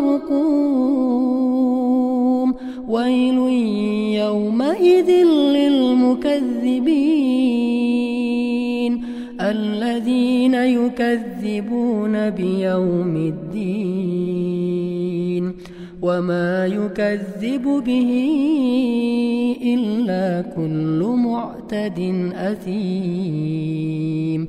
مرقوم ويل يومئذ للمكذبين. الذين يكذبون بيوم الدين. وما يكذب به إلا كل معتد أثيم.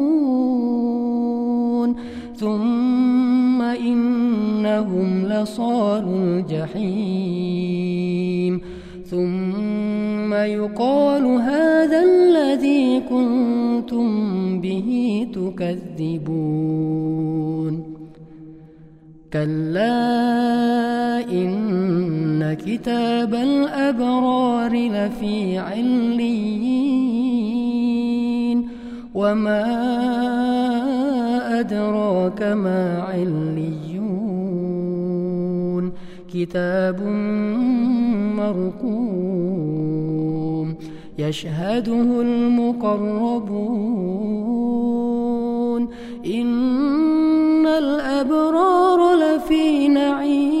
ثم إنهم لصال الجحيم. ثم يقال هذا الذي كنتم به تكذبون. كلا إن كتاب الأبرار لفي عليين. وما أدراك ما عليون كتاب مرقوم يشهده المقربون إن الأبرار لفي نعيم